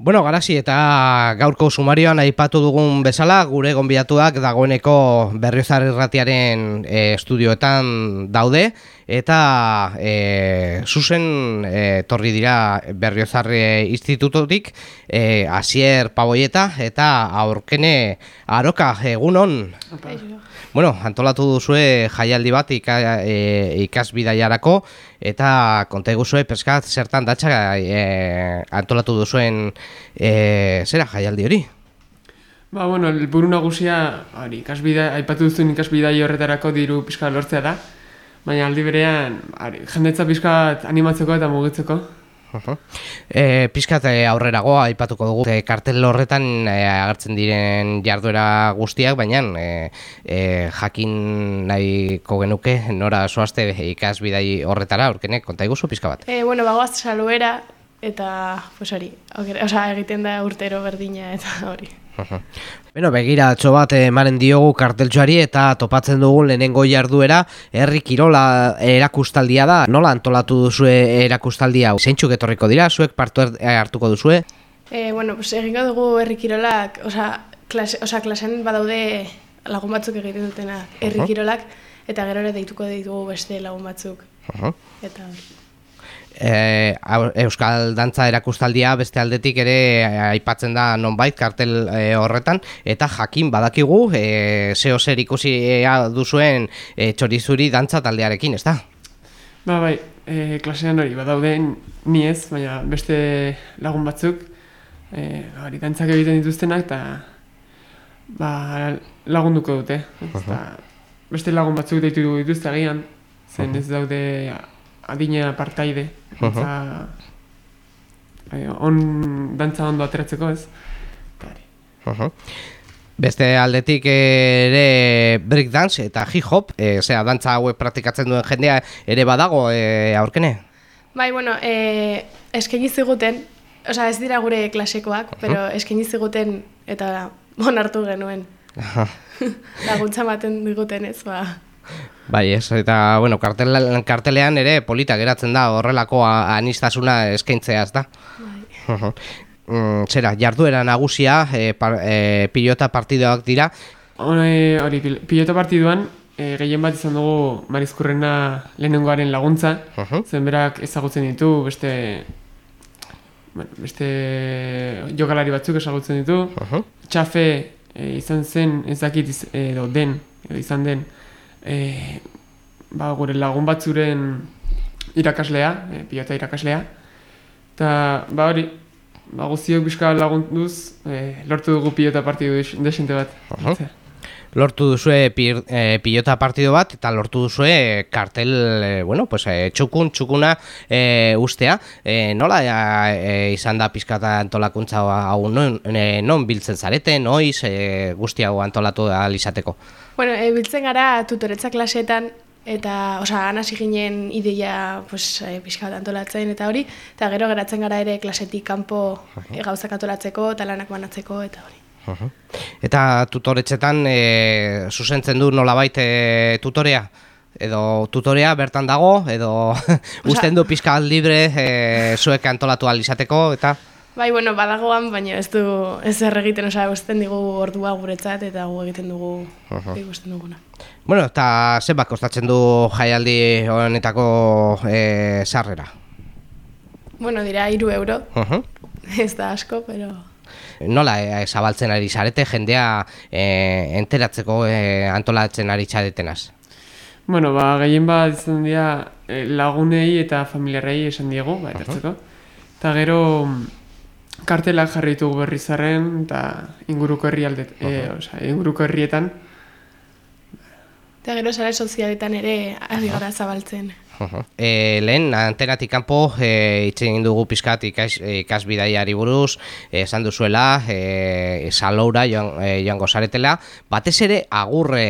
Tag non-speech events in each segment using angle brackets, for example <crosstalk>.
Bueno, garazi eta gaurko sumarioan aipatu dugun bezala, gure gonbidatuak dagoeneko berriozar irratiaren e, estudioetan daude, eta e, zuzen e, torri dira berriozar institutotik, e, asier paboieta eta aurkene aroka, egunon? Bueno, antolatu duzue jaialdi bat ika, e, ikasbidaiarako eta konta eguzue peskat zertan datxa e, antolatu duzuen e, zera jaialdi hori? Ba, bueno, elburu nagusia, hori, ikasbida, aipatu duzuen ikasbidai horretarako diru pizka lortzea da, baina aldi berean, hori, jendetza pizka animatzeko eta mugitzeko. E, Piskat e, aurreragoa aipatuko dugu e, kartel horretan e, agertzen diren jarduera guztiak, baina e, e, jakin nahiko genuke nora zoazte ikas bidai horretara, aurkenek, konta iguzu pizka bat? E, bueno, bagoaz saluera eta, pues hori, oza, egiten da urtero berdina eta <laughs> hori. <laughs> Bueno, begira, atxo bat emaren diogu karteltxoari eta topatzen dugun lehenengo jarduera herri kirola erakustaldia da. Nola antolatu duzue erakustaldia? Zeintzuk etorriko dira, zuek partu er, hartuko duzue? E, bueno, pues, egingo dugu herri kirolak, oza, klase, oza, klasen badaude lagun batzuk egiten dutena herri kirolak, eta gero ere deituko ditugu beste lagun batzuk. Eta e, Euskal Dantza erakustaldia beste aldetik ere eh, aipatzen da nonbait kartel e, horretan eta jakin badakigu e, zeo zer ikusi duzuen e, txorizuri dantza taldearekin, ez da? Ba, bai, e, klasean hori, badauden ni ez, baina beste lagun batzuk e, hori, dantzak egiten dituztenak eta ba, lagunduko dute. Eta, beste lagun batzuk deitu dituzte agian, zen ez daude adina partaide. Eta, bai, on dantza ondo ateratzeko ez. Beste aldetik ere breakdance eta hip hop, e, zera, dantza hauek praktikatzen duen jendea ere badago e, aurkene? Bai, bueno, e, eskaini ziguten, osea ez dira gure klasekoak, pero eskaini ziguten eta bon hartu genuen. <laughs> Laguntza maten diguten ez, ba. Bai, ez, eta, bueno, kartel, kartelean ere polita geratzen da horrelako anistasuna eskaintzea, ez da? Bai. Mm, zera, jarduera nagusia, e, e, pilota partidoak dira? Hori, pilota partiduan, e, gehien bat izan dugu marizkurrena lehenengoaren laguntza, uh -huh. zen berak ezagutzen ditu, beste bueno, beste jokalari batzuk ezagutzen ditu. Uh Txafe izan zen, ez dakit edo den, edo izan den, e, ba, gure lagun batzuren irakaslea, e, pilota irakaslea. Eta, ba hori, ba, guztiok bizka lagunduz, e, lortu dugu pilota partidu desente bat. Lortu duzue pir, e, pilota partido bat eta lortu duzue kartel, e, bueno, pues, e, txukun, txukuna e, ustea. E, nola e, izan da pizkata antolakuntza hau non, e, non biltzen zarete, noiz e, guzti hau antolatu alizateko? Bueno, e, biltzen gara tutoretza klaseetan, eta, osea, anasi ginen ideia, pues, e, pixka antolatzen eta hori, eta gero geratzen gara ere klasetik kanpo e, gauzak antolatzeko, eta lanak banatzeko, eta hori. Eta tutoretzetan, e, zuzentzen du nolabait e, tutorea? Edo tutorea bertan dago, edo <laughs> usten du pixka libre e, zuek antolatu alizateko, eta... Bai, bueno, badagoan, baina ez du ez erregiten, osea, gusten digu ordua guretzat eta gu egiten dugu uh ikusten duguna. Bueno, eta zenbat kostatzen du jaialdi honetako e, sarrera? Bueno, dira 3 euro. Uh Ez da asko, pero Nola e, zabaltzen ari zarete jendea e, enteratzeko e, antolatzen ari txadetenaz? Bueno, ba, gehien bat izan dira lagunei eta familiarrei esan diegu, ba, etertzeko. Eta gero, kartelak jarri ditugu berrizarren eta inguruko herri aldet, uh -huh. e, oza, inguruko herrietan. Eta gero sare sozialetan ere ari gara zabaltzen. E, lehen, antenatik kanpo, e, egin dugu pizkat ikas, ikasbidaiari buruz, esan duzuela, e, saloura joan, e, joango zaretela, batez ere agurre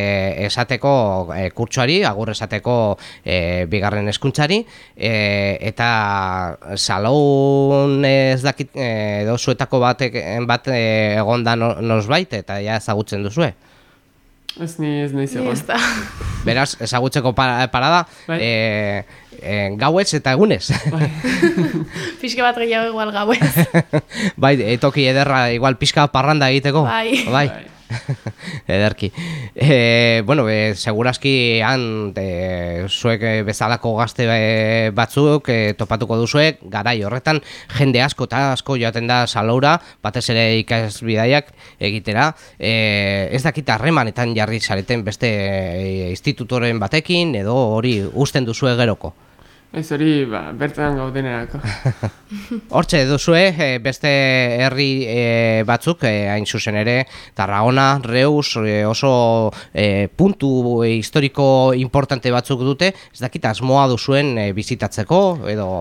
esateko e, kurtsuari, agurre esateko e, bigarren eskuntzari, e, eta saloun ez dakit e, dozuetako batek, bat e, egonda nosbait, eta ja ezagutzen duzue. Ez ni ez nahi Ni zegoen. ez da. <laughs> Beraz, ezagutzeko pa- parada, Bai. e, e, gauez eta egunez. <laughs> Pixka bat gehiago igual gauez. bai, etoki ederra, igual pixka parranda egiteko. Bai. bai. <laughs> Ederki. E, bueno, e, segurazki han e, zuek e, bezalako gazte batzuk e, topatuko duzuek, garai horretan jende asko eta asko joaten da saloura, batez ere ikasbidaiak egitera. E, ez dakit harremanetan jarri zareten beste institutoren batekin edo hori usten duzue geroko. Ez hori, ba, bertan gaudenerako. <laughs> Hortxe duzue e, beste herri e, batzuk, e, hain zuzen ere, Tarragona, Reus, e, oso puntu historiko importante batzuk dute, ez dakit asmoa duzuen bizitatzeko, edo...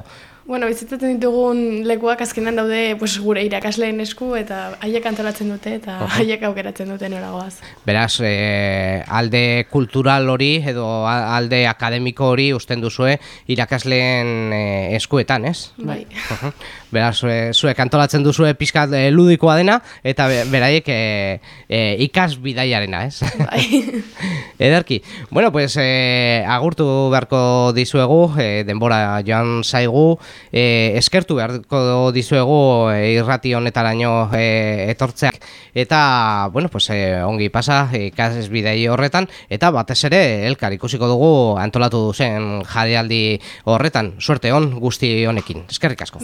Bueno, bizitatzen ditugun lekuak azkenan daude pues, gure irakasleen esku eta haiek antolatzen dute eta haiek aukeratzen dute noragoaz. Beraz, e, alde kultural hori edo alde akademiko hori usten duzue irakasleen e, eskuetan, ez? Bai. Ujú. Beraz, e, zuek antolatzen duzue pizkat e, ludikoa dena, eta be- beraiek e, e, ikas bidaiarena, ez? bai. <laughs> Ederki. Bueno, pues e, agurtu beharko dizuegu, e, denbora joan zaigu, e, eskertu beharko dizuegu e, irrati honetaraino e, etortzeak, eta, bueno, pues e, ongi pasa ikas bidei horretan, eta batez ere elkar ikusiko dugu antolatu duzen jadealdi horretan, suerte on guzti honekin. Eskerrik asko.